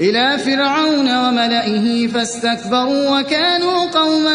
إلى فرعون وملئه فاستكبروا وكانوا قوما